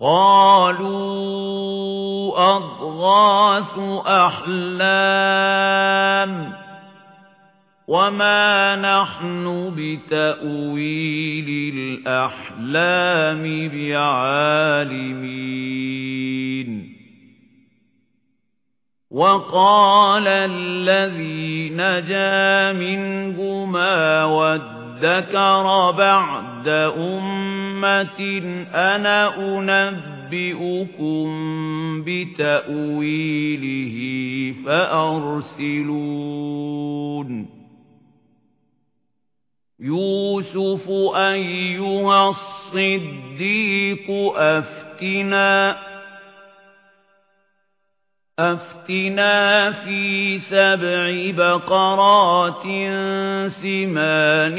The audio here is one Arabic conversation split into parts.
قالوا أضغاث أحلام وما نحن بتأويل الأحلام بعالمين. وقال الذي نجا منهما وادكر بعد أمة أنا أنبئكم بتأويله فأرسلون. يوسف أيها الصديق أفتنا أفتنا في سبع بقرات سمان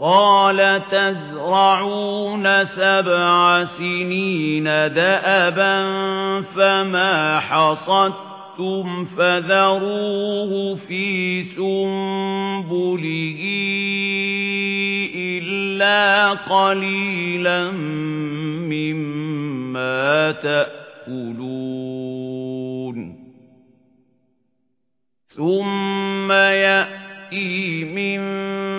قال تزرعون سبع سنين دأبا فما حصدتم فذروه في سنبله إلا قليلا مما تأكلون. ثم يأتي من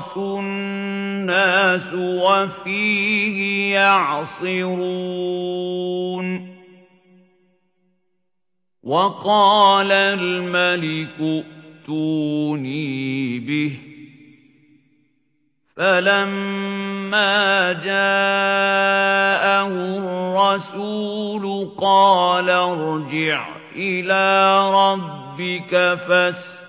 يغاث الناس وفيه يعصرون. وقال الملك ائتوني به. فلما جاءه الرسول قال ارجع إلى ربك فاسأله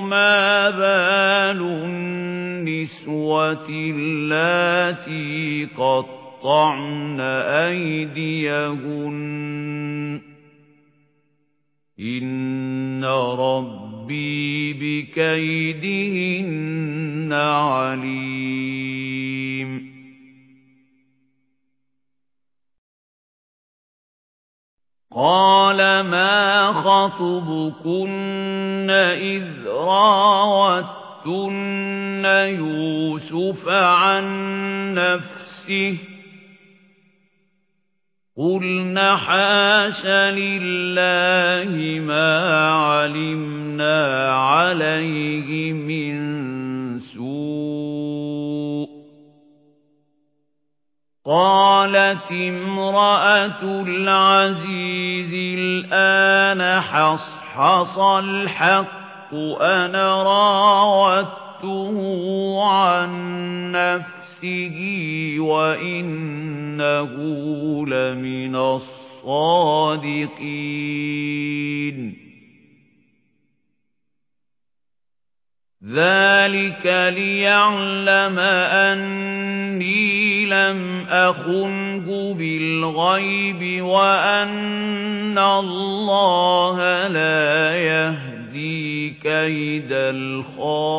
ما بال النسوة التي قطعن أيديهن إن ربي بكيدهن عليم قال ما خطبكن إذ راوتن يوسف عن نفسه قُلْنَا حَاشَ لِلَّهِ مَا عَلِمْنَا عَلَيْهِ مِنْ سُوءٍ قَالَتِ امْرَأَةُ الْعَزِيزِ الْآنَ حَصْحَصَ الْحَقُّ أَنَا رَاوَدتُّهُ عَنْ نَفْسِهِ وَإِنَّهُ لَمِنَ الصَّادِقِينَ. ذَلِكَ لِيَعْلَمَ أَنِّي لَمْ أَخُنْهُ بِالْغَيْبِ وَأَنَّ اللَّهَ لَا يَهْدِي كَيْدَ الْخَائِنِينَ.